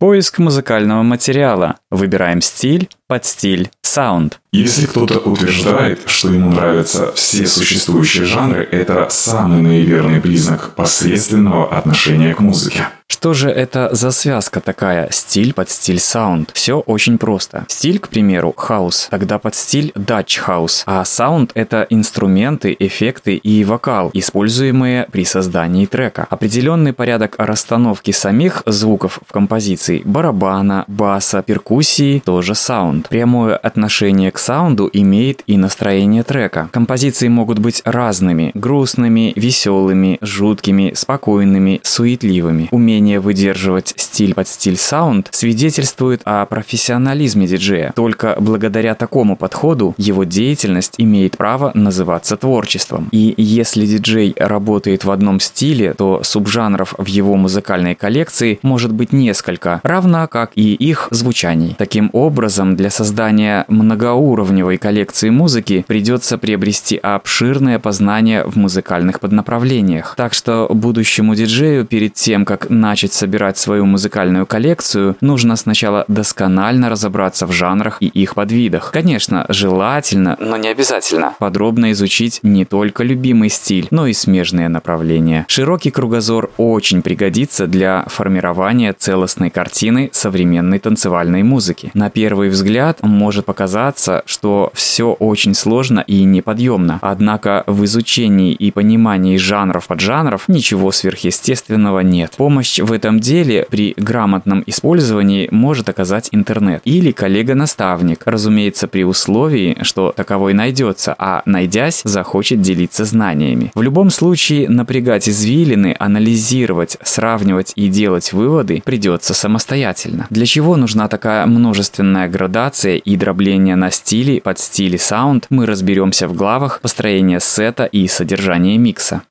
Поиск музыкального материала. Выбираем стиль подстиль, саунд. Если кто-то утверждает, что ему нравятся все существующие жанры, это самый наиверный признак посредственного отношения к музыке. Что же это за связка такая стиль подстиль, саунд? Все очень просто. Стиль, к примеру, хаус, тогда подстиль Dutch House, а саунд это инструменты, эффекты и вокал, используемые при создании трека. Определенный порядок расстановки самих звуков в композиции барабана, баса, перкуссии тоже саунд. Прямое отношение к саунду имеет и настроение трека. Композиции могут быть разными, грустными, веселыми, жуткими, спокойными, суетливыми. Умение умение выдерживать стиль под стиль саунд свидетельствует о профессионализме диджея. Только благодаря такому подходу его деятельность имеет право называться творчеством. И если диджей работает в одном стиле, то субжанров в его музыкальной коллекции может быть несколько, равно как и их звучаний. Таким образом, для создания многоуровневой коллекции музыки придется приобрести обширное познание в музыкальных поднаправлениях. Так что будущему диджею перед тем, как начать начать собирать свою музыкальную коллекцию, нужно сначала досконально разобраться в жанрах и их подвидах. Конечно, желательно, но не обязательно, подробно изучить не только любимый стиль, но и смежные направления. Широкий кругозор очень пригодится для формирования целостной картины современной танцевальной музыки. На первый взгляд может показаться, что все очень сложно и неподъемно, однако в изучении и понимании жанров поджанров ничего сверхъестественного нет. Помощь в этом деле при грамотном использовании может оказать интернет или коллега-наставник, разумеется, при условии, что таковой найдется, а найдясь, захочет делиться знаниями. В любом случае, напрягать извилины, анализировать, сравнивать и делать выводы придется самостоятельно. Для чего нужна такая множественная градация и дробление на стили под стили саунд, мы разберемся в главах построения сета и содержания микса.